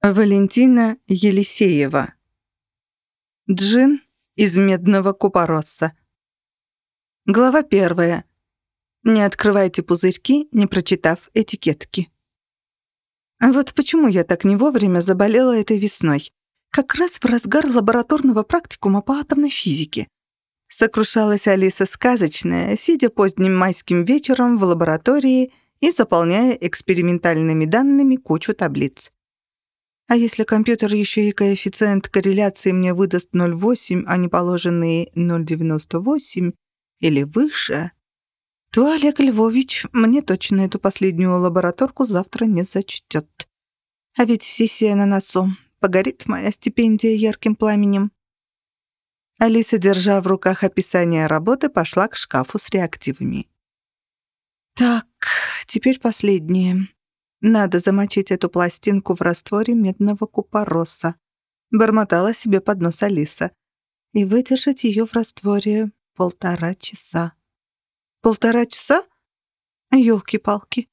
Валентина Елисеева. Джин из медного купороса. Глава первая. Не открывайте пузырьки, не прочитав этикетки. А вот почему я так не вовремя заболела этой весной? Как раз в разгар лабораторного практикума по атомной физике. Сокрушалась Алиса Сказочная, сидя поздним майским вечером в лаборатории и заполняя экспериментальными данными кучу таблиц. А если компьютер еще и коэффициент корреляции мне выдаст 0,8, а не положенные 0,98 или выше, то Олег Львович мне точно эту последнюю лабораторку завтра не зачтет. А ведь сессия на носу. Погорит моя стипендия ярким пламенем. Алиса, держа в руках описание работы, пошла к шкафу с реактивами. Так, теперь последнее. Надо замочить эту пластинку в растворе медного купороса. Бормотала себе под нос Алиса. И выдержать ее в растворе полтора часа. Полтора часа? Ёлки-палки.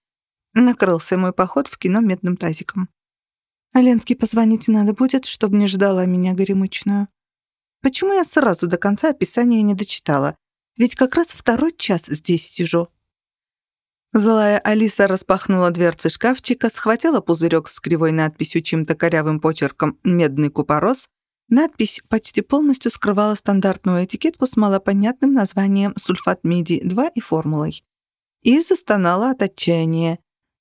Накрылся мой поход в кино медным тазиком. Ленке позвонить надо будет, чтобы не ждала меня горемычную. Почему я сразу до конца описания не дочитала? Ведь как раз второй час здесь сижу. Злая Алиса распахнула дверцы шкафчика, схватила пузырек с кривой надписью чьим-то корявым почерком «Медный купорос». Надпись почти полностью скрывала стандартную этикетку с малопонятным названием «Сульфат меди-2» и формулой. И застонала от отчаяния.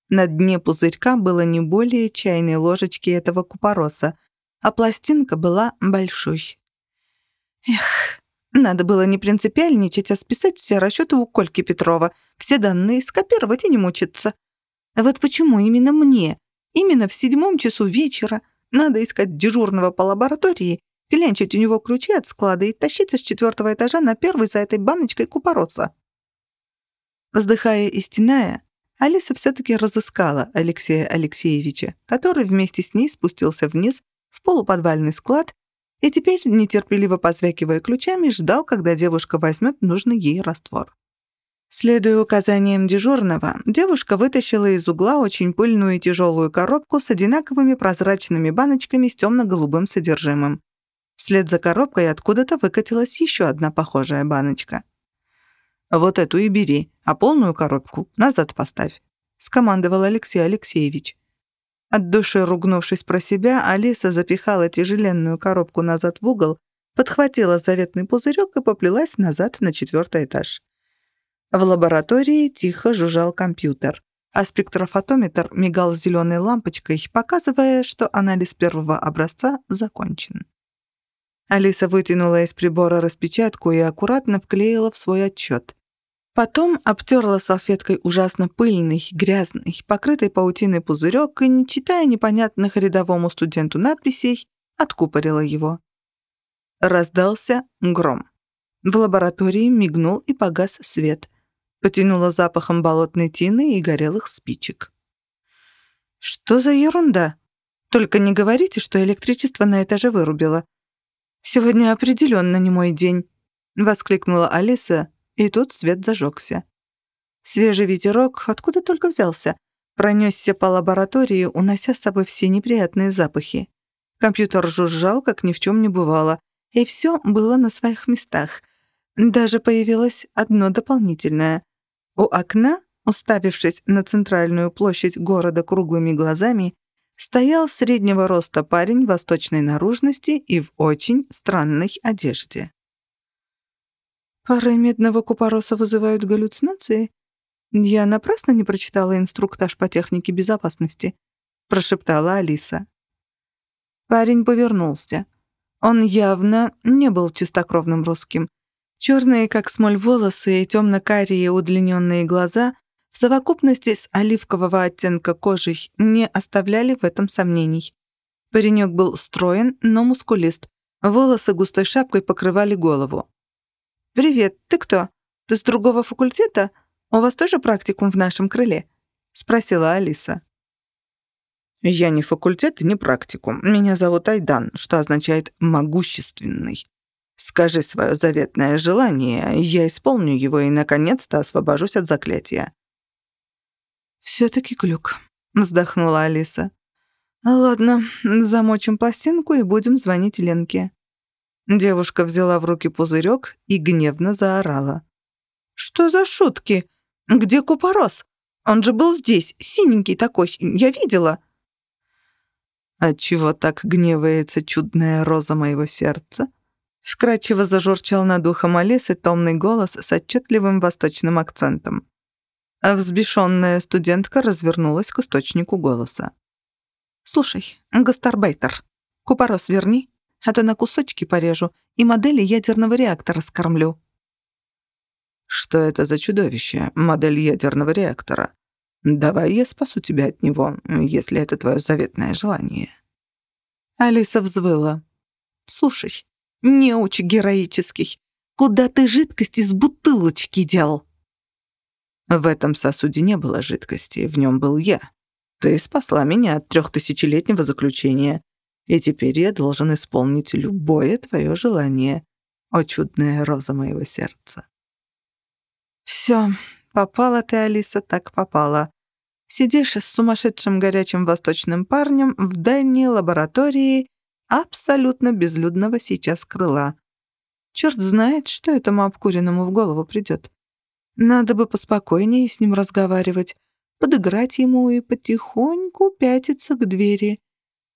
На дне пузырька было не более чайной ложечки этого купороса, а пластинка была большой. Эх, надо было не принципиальничать, а списать все расчеты у Кольки Петрова, все данные скопировать и не мучиться. Вот почему именно мне, именно в седьмом часу вечера, надо искать дежурного по лаборатории, клянчить у него ключи от склада и тащиться с четвертого этажа на первый за этой баночкой купороса? Вздыхая и стеная, Алиса все-таки разыскала Алексея Алексеевича, который вместе с ней спустился вниз в полуподвальный склад и теперь, нетерпеливо позвякивая ключами, ждал, когда девушка возьмет нужный ей раствор. Следуя указаниям дежурного, девушка вытащила из угла очень пыльную и тяжелую коробку с одинаковыми прозрачными баночками с темно-голубым содержимым. Вслед за коробкой откуда-то выкатилась еще одна похожая баночка. «Вот эту и бери, а полную коробку назад поставь», — скомандовал Алексей Алексеевич. От души ругнувшись про себя, Алиса запихала тяжеленную коробку назад в угол, подхватила заветный пузырек и поплелась назад на четвертый этаж. В лаборатории тихо жужжал компьютер, а спектрофотометр мигал зеленой лампочкой, показывая, что анализ первого образца закончен. Алиса вытянула из прибора распечатку и аккуратно вклеила в свой отчет. Потом обтерла салфеткой ужасно пыльный, грязный, покрытый паутиной пузырек и, не читая непонятных рядовому студенту надписей, откупорила его. Раздался гром. В лаборатории мигнул и погас свет. Потянуло запахом болотной тины и горелых спичек. «Что за ерунда? Только не говорите, что электричество на этаже вырубило. Сегодня определенно не мой день», — воскликнула Алиса, и тут свет зажегся. Свежий ветерок, откуда только взялся, пронесся по лаборатории, унося с собой все неприятные запахи. Компьютер жужжал, как ни в чем не бывало, и все было на своих местах. Даже появилось одно дополнительное. У окна, уставившись на центральную площадь города круглыми глазами, стоял среднего роста парень восточной наружности и в очень странной одежде. Пары медного купороса вызывают галлюцинации? Я напрасно не прочитала инструктаж по технике безопасности, прошептала Алиса. Парень повернулся. Он явно не был чистокровным русским. Черные, как смоль, волосы и темно-карие удлиненные глаза в совокупности с оливкового оттенка кожи не оставляли в этом сомнений. Паренек был строен, но мускулист. Волосы густой шапкой покрывали голову. «Привет, ты кто? Ты с другого факультета? У вас тоже практикум в нашем крыле?» — спросила Алиса. «Я не факультет и не практикум. Меня зовут Айдан, что означает «могущественный». Скажи свое заветное желание, я исполню его и, наконец-то, освобожусь от заклятия». «Всё-таки глюк», — вздохнула Алиса. Ладно, замочим пластинку и будем звонить Ленке. Девушка взяла в руки пузырек и гневно заорала. «Что за шутки? Где Купорос? Он же был здесь, синенький такой, я видела». «Отчего так гневается чудная роза моего сердца?» Вкрадчиво зажурчал над ухом Алисы томный голос с отчетливым восточным акцентом. А взбешенная студентка развернулась к источнику голоса. «Слушай, гастарбайтер, купорос верни, а то на кусочки порежу и модели ядерного реактора скормлю». «Что это за чудовище, модель ядерного реактора? Давай я спасу тебя от него, если это твое заветное желание». Алиса взвыла. «Слушай, неуч героический, куда ты жидкость из бутылочки дел?» В этом сосуде не было жидкости, в нем был я. Ты спасла меня от трехтысячелетнего заключения, и теперь я должен исполнить любое твое желание, о чудная роза моего сердца. Все, попала ты, Алиса, так попала. Сидишь с сумасшедшим горячим восточным парнем в дальней лаборатории абсолютно безлюдного сейчас крыла. Черт знает, что этому обкуренному в голову придет. Надо бы поспокойнее с ним разговаривать, подыграть ему и потихоньку пятиться к двери.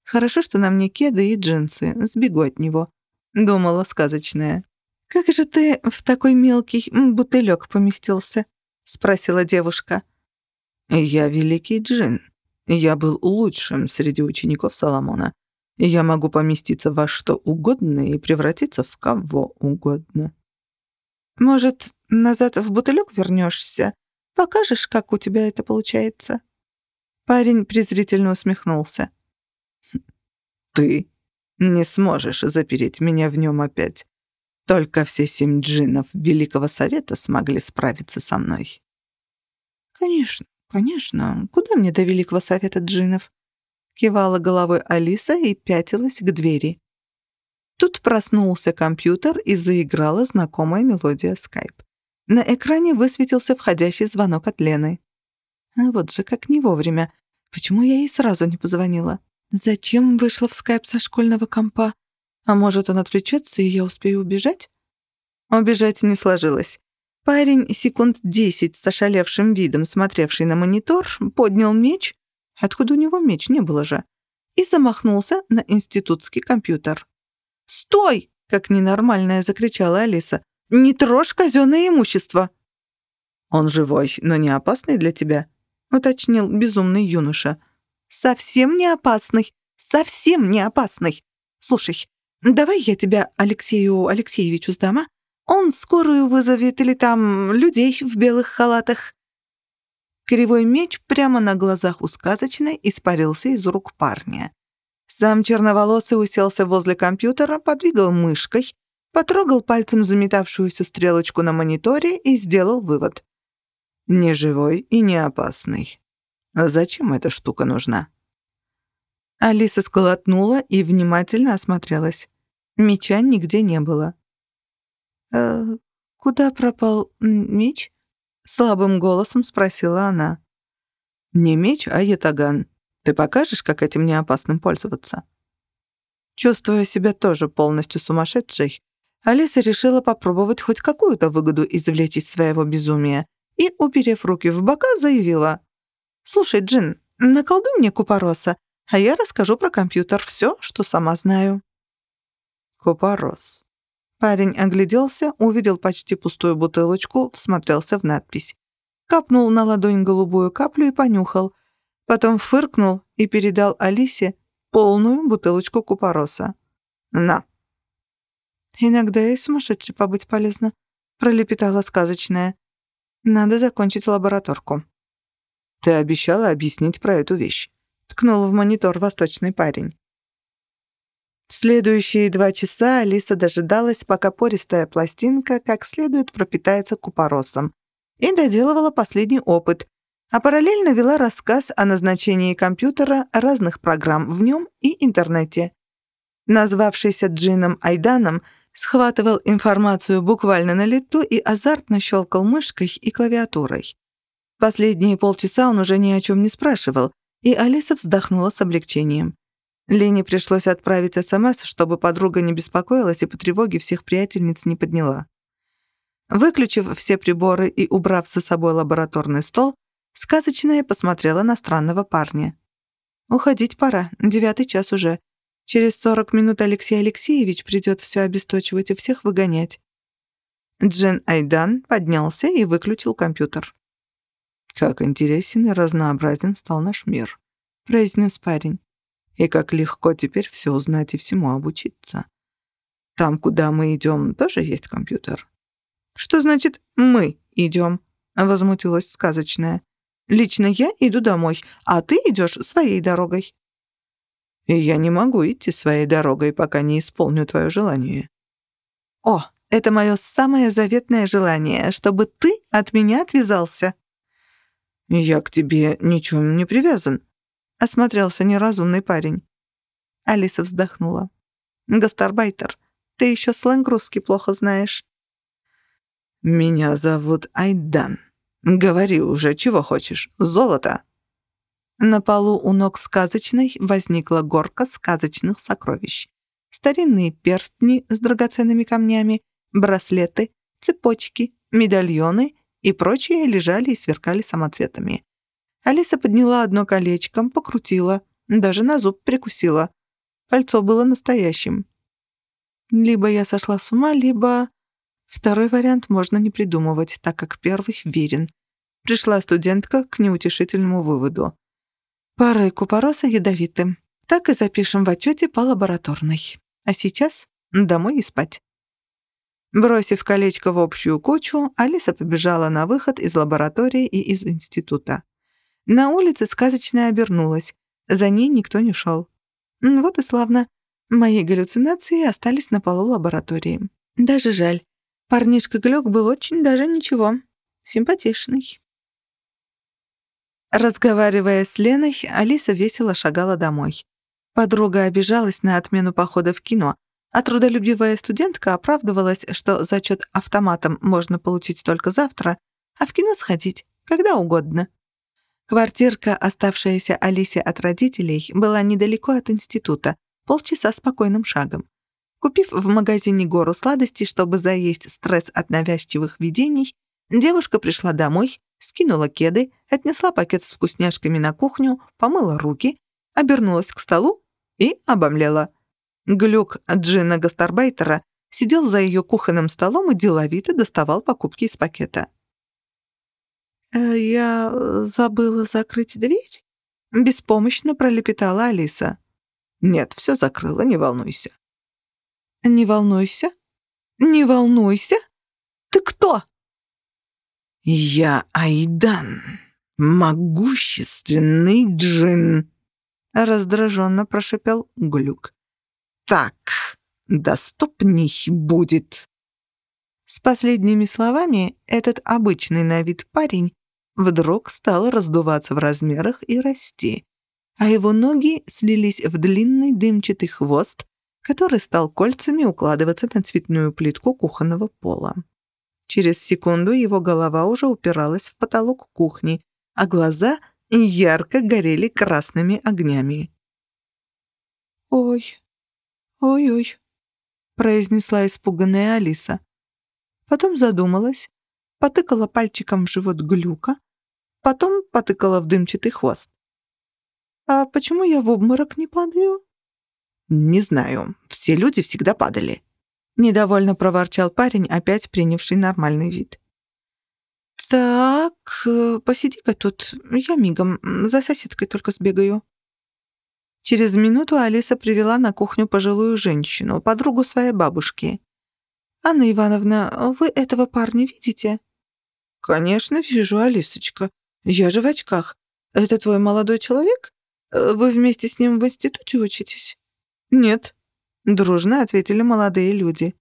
Хорошо, что на мне кеды и джинсы, сбегу от него. Думала сказочная. «Как же ты в такой мелкий бутылек поместился?» — спросила девушка. «Я великий джин. Я был лучшим среди учеников Соломона. Я могу поместиться во что угодно и превратиться в кого угодно». «Может, назад в бутылек вернешься? Покажешь, как у тебя это получается?» Парень презрительно усмехнулся. «Ты не сможешь запереть меня в нем опять. Только все семь джинов Великого Совета смогли справиться со мной». «Конечно, конечно. Куда мне до Великого Совета джинов?» Кивала головой Алиса и пятилась к двери. Тут проснулся компьютер и заиграла знакомая мелодия Skype. На экране высветился входящий звонок от Лены. Вот же как не вовремя. Почему я ей сразу не позвонила? Зачем вышла в скайп со школьного компа? А может, он отвлечется, и я успею убежать? Убежать не сложилось. Парень, секунд десять с ошалевшим видом, смотревший на монитор, поднял меч. Откуда у него меч, не было же. И замахнулся на институтский компьютер. «Стой!» — как ненормальная закричала Алиса. «Не трожь казенное имущество!» «Он живой, но не опасный для тебя?» — уточнил безумный юноша. «Совсем не опасный, совсем не опасный. Слушай, давай я тебя Алексею Алексеевичу сдам, а? Он скорую вызовет или там людей в белых халатах». Кривой меч прямо на глазах у сказочной испарился из рук парня. Сам черноволосый уселся возле компьютера, подвигал мышкой, потрогал пальцем заметавшуюся стрелочку на мониторе и сделал вывод. «Не живой и не опасный. А зачем эта штука нужна?» Алиса сколотнула и внимательно осмотрелась. Меча нигде не было. «Э, «Куда пропал меч?» — слабым голосом спросила она. «Не меч, а ятаган. Ты покажешь, как этим неопасным пользоваться?» Чувствуя себя тоже полностью сумасшедшей, Алиса решила попробовать хоть какую-то выгоду извлечь из своего безумия и, уперев руки в бока, заявила. «Слушай, Джин, наколдуй мне купороса, а я расскажу про компьютер все, что сама знаю». «Купорос». Парень огляделся, увидел почти пустую бутылочку, всмотрелся в надпись. Капнул на ладонь голубую каплю и понюхал. Потом фыркнул и передал Алисе полную бутылочку купороса. «На». «Иногда и сумасшедшей побыть полезно», — пролепетала сказочная. «Надо закончить лабораторку». «Ты обещала объяснить про эту вещь», — ткнул в монитор восточный парень. В следующие два часа Алиса дожидалась, пока пористая пластинка как следует пропитается купоросом, и доделывала последний опыт, а параллельно вела рассказ о назначении компьютера разных программ в нем и интернете. Назвавшийся Джином Айданом схватывал информацию буквально на лету и азартно щелкал мышкой и клавиатурой. Последние полчаса он уже ни о чем не спрашивал, и Алиса вздохнула с облегчением. Лене пришлось отправить СМС, чтобы подруга не беспокоилась и по тревоге всех приятельниц не подняла. Выключив все приборы и убрав за собой лабораторный стол, сказочная посмотрела на странного парня. «Уходить пора, девятый час уже. Через сорок минут Алексей Алексеевич придет все обесточивать и всех выгонять». Джен Айдан поднялся и выключил компьютер. «Как интересен и разнообразен стал наш мир», — произнес парень. И как легко теперь все узнать и всему обучиться. Там, куда мы идем, тоже есть компьютер. Что значит «мы идем»? Возмутилась сказочная. Лично я иду домой, а ты идешь своей дорогой. И я не могу идти своей дорогой, пока не исполню твое желание. О, это мое самое заветное желание, чтобы ты от меня отвязался. Я к тебе ничем не привязан, — осмотрелся неразумный парень. Алиса вздохнула. «Гастарбайтер, ты еще сленг русский плохо знаешь». «Меня зовут Айдан. Говори уже, чего хочешь. Золото?» На полу у ног сказочной возникла горка сказочных сокровищ. Старинные перстни с драгоценными камнями, браслеты, цепочки, медальоны и прочие лежали и сверкали самоцветами. Алиса подняла одно колечком, покрутила, даже на зуб прикусила. Кольцо было настоящим. Либо я сошла с ума, либо... Второй вариант можно не придумывать, так как первый верен. Пришла студентка к неутешительному выводу. Пары купороса ядовитым. Так и запишем в отчете по лабораторной. А сейчас домой и спать. Бросив колечко в общую кучу, Алиса побежала на выход из лаборатории и из института. На улице сказочная обернулась. За ней никто не шел. Вот и славно. Мои галлюцинации остались на полу лаборатории. Даже жаль. Парнишка Глёк был очень даже ничего. Симпатичный. Разговаривая с Леной, Алиса весело шагала домой. Подруга обижалась на отмену похода в кино, а трудолюбивая студентка оправдывалась, что зачет автоматом можно получить только завтра, а в кино сходить когда угодно. Квартирка, оставшаяся Алисе от родителей, была недалеко от института, полчаса спокойным шагом. Купив в магазине гору сладостей, чтобы заесть стресс от навязчивых видений, девушка пришла домой, скинула кеды, отнесла пакет с вкусняшками на кухню, помыла руки, обернулась к столу и обомлела. Глюк Джина Гастарбайтера сидел за ее кухонным столом и деловито доставал покупки из пакета. Э, «Я забыла закрыть дверь?» — беспомощно пролепетала Алиса. «Нет, все закрыла, не волнуйся». «Не волнуйся? Не волнуйся? Ты кто?» «Я Айдан, могущественный джин», — раздраженно прошепел Глюк. «Так, доступней будет». С последними словами этот обычный на вид парень вдруг стал раздуваться в размерах и расти, а его ноги слились в длинный дымчатый хвост, который стал кольцами укладываться на цветную плитку кухонного пола. Через секунду его голова уже упиралась в потолок кухни, а глаза ярко горели красными огнями. «Ой, ой-ой», — произнесла испуганная Алиса. Потом задумалась, потыкала пальчиком в живот глюка, Потом потыкала в дымчатый хвост. «А почему я в обморок не падаю?» «Не знаю. Все люди всегда падали». Недовольно проворчал парень, опять принявший нормальный вид. «Так, э, посиди-ка тут, я мигом, за соседкой только сбегаю». Через минуту Алиса привела на кухню пожилую женщину, подругу своей бабушки. «Анна Ивановна, вы этого парня видите?» «Конечно вижу, Алисочка. «Я же в очках. Это твой молодой человек? Вы вместе с ним в институте учитесь?» «Нет», — дружно ответили молодые люди.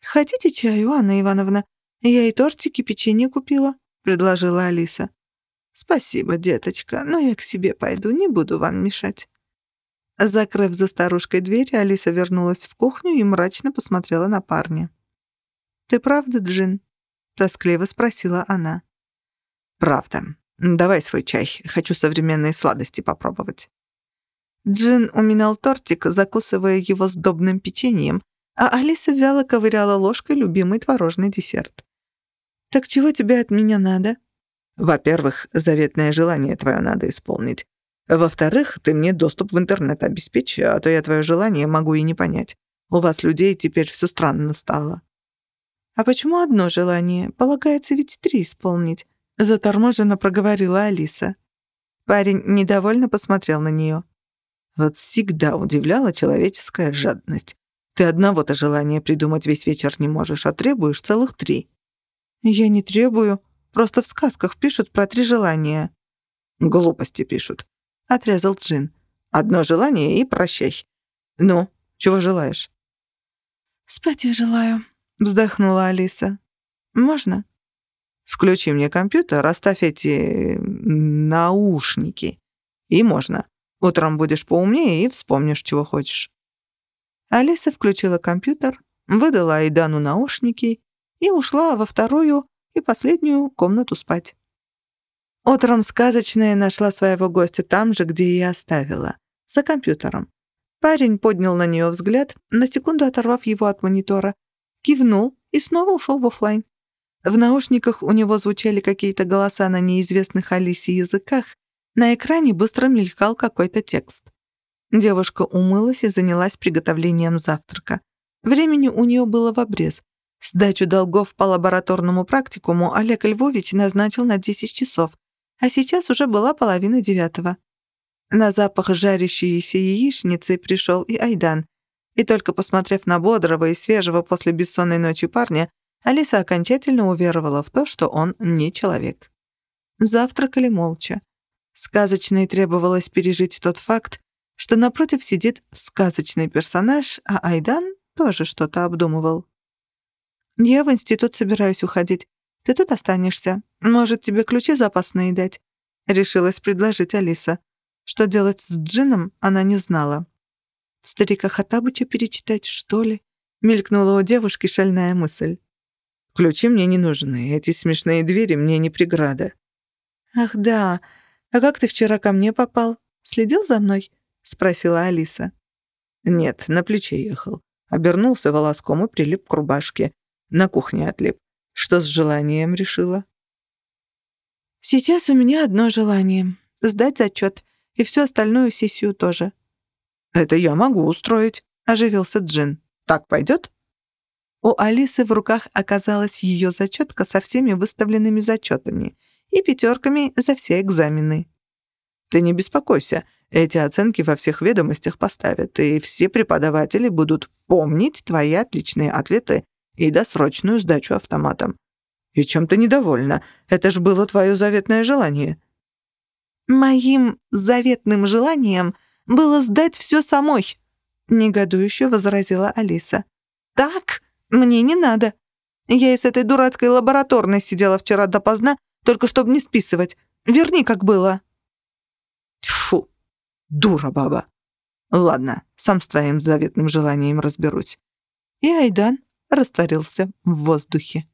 «Хотите чаю, Анна Ивановна? Я и тортики, печенье купила», — предложила Алиса. «Спасибо, деточка, но я к себе пойду, не буду вам мешать». Закрыв за старушкой дверь, Алиса вернулась в кухню и мрачно посмотрела на парня. «Ты правда, Джин?» — тоскливо спросила она. «Правда. Давай свой чай. Хочу современные сладости попробовать». Джин уминал тортик, закусывая его сдобным печеньем, а Алиса вяло ковыряла ложкой любимый творожный десерт. «Так чего тебе от меня надо?» «Во-первых, заветное желание твое надо исполнить. Во-вторых, ты мне доступ в интернет обеспечь, а то я твое желание могу и не понять. У вас, людей, теперь все странно стало». «А почему одно желание? Полагается ведь три исполнить», — заторможенно проговорила Алиса. Парень недовольно посмотрел на нее. Вот всегда удивляла человеческая жадность. Ты одного-то желания придумать весь вечер не можешь, а требуешь целых три. Я не требую. Просто в сказках пишут про три желания. Глупости пишут. Отрезал Джин. Одно желание и прощай. Ну, чего желаешь? Спать я желаю, вздохнула Алиса. Можно? Включи мне компьютер, оставь эти наушники. И можно. Утром будешь поумнее и вспомнишь, чего хочешь». Алиса включила компьютер, выдала Айдану наушники и ушла во вторую и последнюю комнату спать. Утром сказочная нашла своего гостя там же, где и оставила, за компьютером. Парень поднял на нее взгляд, на секунду оторвав его от монитора, кивнул и снова ушел в офлайн. В наушниках у него звучали какие-то голоса на неизвестных Алисе языках, на экране быстро мелькал какой-то текст. Девушка умылась и занялась приготовлением завтрака. Времени у нее было в обрез. Сдачу долгов по лабораторному практикуму Олег Львович назначил на 10 часов, а сейчас уже была половина девятого. На запах жарящейся яичницы пришел и Айдан. И только посмотрев на бодрого и свежего после бессонной ночи парня, Алиса окончательно уверовала в то, что он не человек. Завтракали молча. Сказочной требовалось пережить тот факт, что напротив сидит сказочный персонаж, а Айдан тоже что-то обдумывал. «Я в институт собираюсь уходить. Ты тут останешься. Может, тебе ключи запасные дать?» — решилась предложить Алиса. Что делать с Джином, она не знала. «Старика Хатабыча перечитать, что ли?» — мелькнула у девушки шальная мысль. «Ключи мне не нужны, эти смешные двери мне не преграда». «Ах да, «А как ты вчера ко мне попал? Следил за мной?» — спросила Алиса. «Нет, на плече ехал. Обернулся волоском и прилип к рубашке. На кухне отлип. Что с желанием решила?» «Сейчас у меня одно желание — сдать зачет и всю остальную сессию тоже». «Это я могу устроить», — оживился Джин. «Так пойдет?» У Алисы в руках оказалась ее зачетка со всеми выставленными зачетами — и пятерками за все экзамены. Ты не беспокойся, эти оценки во всех ведомостях поставят, и все преподаватели будут помнить твои отличные ответы и досрочную сдачу автоматом. И чем ты недовольна? Это ж было твое заветное желание. Моим заветным желанием было сдать все самой, негодующе возразила Алиса. Так мне не надо. Я и с этой дурацкой лабораторной сидела вчера допоздна только чтобы не списывать. Верни, как было». Тьфу, дура баба. Ладно, сам с твоим заветным желанием разберусь. И Айдан растворился в воздухе.